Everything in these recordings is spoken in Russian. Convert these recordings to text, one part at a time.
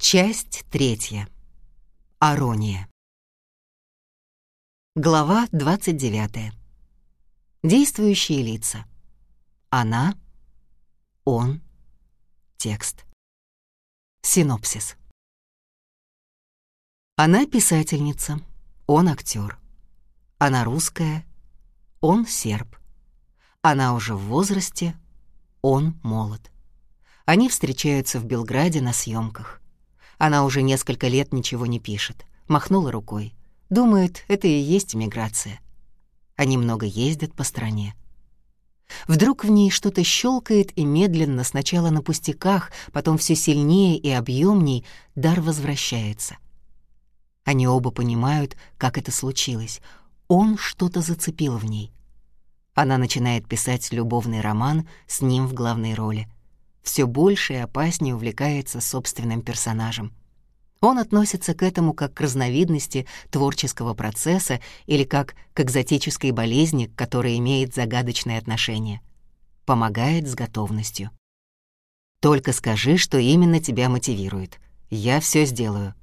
Часть третья. Арония. Глава 29. Действующие лица. Она, он, текст. Синопсис. Она писательница, он актер. Она русская, он серб. Она уже в возрасте, он молод. Они встречаются в Белграде на съемках. Она уже несколько лет ничего не пишет. Махнула рукой. Думает, это и есть миграция. Они много ездят по стране. Вдруг в ней что-то щелкает и медленно, сначала на пустяках, потом все сильнее и объемней, дар возвращается. Они оба понимают, как это случилось. Он что-то зацепил в ней. Она начинает писать любовный роман с ним в главной роли — все больше и опаснее увлекается собственным персонажем. Он относится к этому как к разновидности творческого процесса или как к экзотической болезни, к которой имеет загадочное отношение. Помогает с готовностью. «Только скажи, что именно тебя мотивирует. Я все сделаю».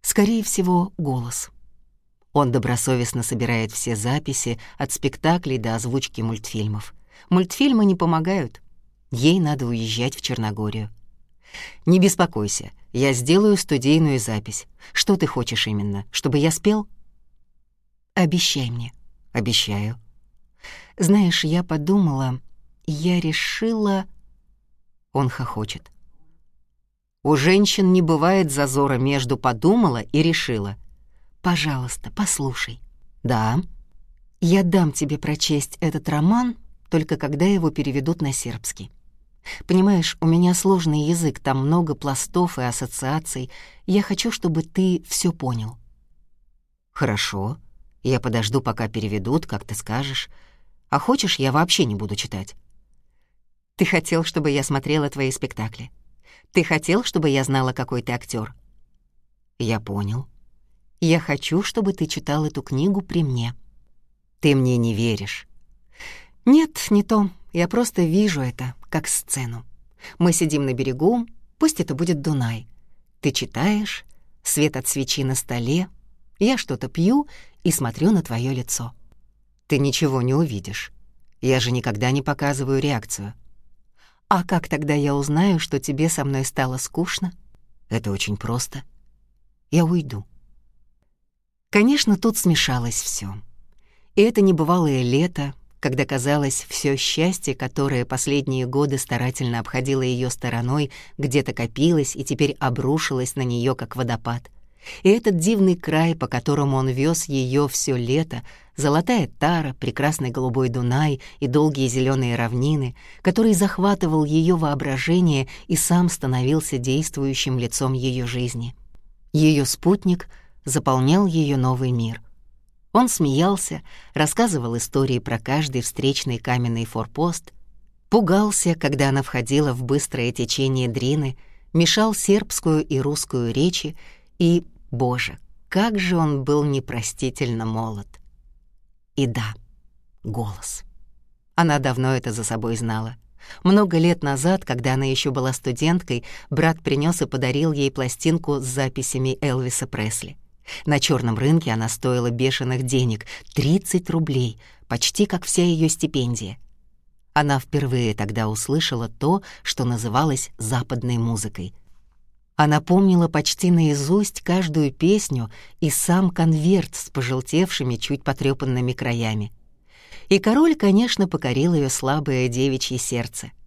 Скорее всего, голос. Он добросовестно собирает все записи от спектаклей до озвучки мультфильмов. Мультфильмы не помогают, Ей надо уезжать в Черногорию. «Не беспокойся, я сделаю студийную запись. Что ты хочешь именно? Чтобы я спел?» «Обещай мне». «Обещаю». «Знаешь, я подумала, я решила...» Он хохочет. «У женщин не бывает зазора между «подумала» и «решила». «Пожалуйста, послушай». «Да». «Я дам тебе прочесть этот роман, только когда его переведут на сербский. Понимаешь, у меня сложный язык, там много пластов и ассоциаций. Я хочу, чтобы ты все понял». «Хорошо. Я подожду, пока переведут, как ты скажешь. А хочешь, я вообще не буду читать?» «Ты хотел, чтобы я смотрела твои спектакли? Ты хотел, чтобы я знала, какой ты актер? «Я понял. Я хочу, чтобы ты читал эту книгу при мне». «Ты мне не веришь». «Нет, не то. Я просто вижу это, как сцену. Мы сидим на берегу, пусть это будет Дунай. Ты читаешь, свет от свечи на столе, я что-то пью и смотрю на твое лицо. Ты ничего не увидишь. Я же никогда не показываю реакцию. А как тогда я узнаю, что тебе со мной стало скучно? Это очень просто. Я уйду. Конечно, тут смешалось все. И это небывалое лето, когда казалось, все счастье, которое последние годы старательно обходило ее стороной, где-то копилось и теперь обрушилось на нее как водопад. И этот дивный край, по которому он вез ее все лето, золотая тара, прекрасный голубой Дунай и долгие зеленые равнины, который захватывал ее воображение и сам становился действующим лицом ее жизни. Ее спутник заполнял ее новый мир — он смеялся, рассказывал истории про каждый встречный каменный форпост, пугался, когда она входила в быстрое течение Дрины, мешал сербскую и русскую речи, и, боже, как же он был непростительно молод. И да, голос. Она давно это за собой знала. Много лет назад, когда она еще была студенткой, брат принес и подарил ей пластинку с записями Элвиса Пресли. На черном рынке она стоила бешеных денег — 30 рублей, почти как вся ее стипендия. Она впервые тогда услышала то, что называлось западной музыкой. Она помнила почти наизусть каждую песню и сам конверт с пожелтевшими, чуть потрепанными краями. И король, конечно, покорил ее слабое девичье сердце —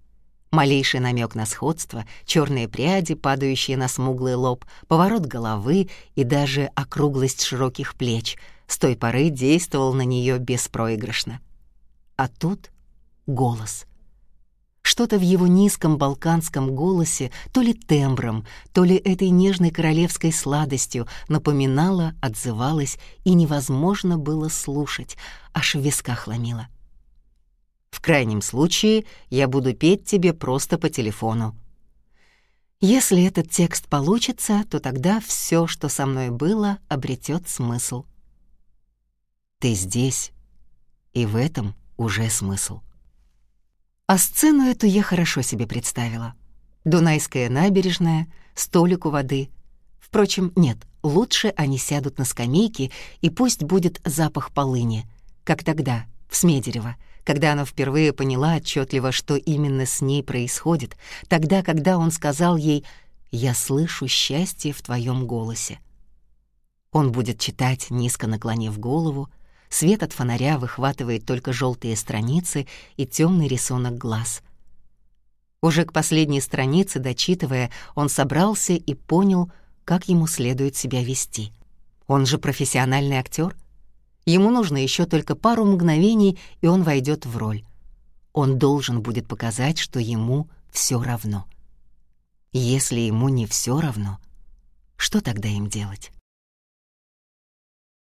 Малейший намек на сходство, черные пряди, падающие на смуглый лоб, поворот головы и даже округлость широких плеч с той поры действовал на нее беспроигрышно. А тут голос. Что-то в его низком балканском голосе, то ли тембром, то ли этой нежной королевской сладостью напоминало, отзывалось, и невозможно было слушать, аж в висках ломило. В крайнем случае я буду петь тебе просто по телефону. Если этот текст получится, то тогда все, что со мной было, обретет смысл. Ты здесь, и в этом уже смысл. А сцену эту я хорошо себе представила. Дунайская набережная, столик у воды. Впрочем, нет, лучше они сядут на скамейке, и пусть будет запах полыни, как тогда, в Смедерево, когда она впервые поняла отчетливо, что именно с ней происходит, тогда, когда он сказал ей «Я слышу счастье в твоем голосе». Он будет читать, низко наклонив голову, свет от фонаря выхватывает только желтые страницы и темный рисунок глаз. Уже к последней странице, дочитывая, он собрался и понял, как ему следует себя вести. Он же профессиональный актер. Ему нужно еще только пару мгновений, и он войдет в роль. Он должен будет показать, что ему все равно. Если ему не все равно, что тогда им делать?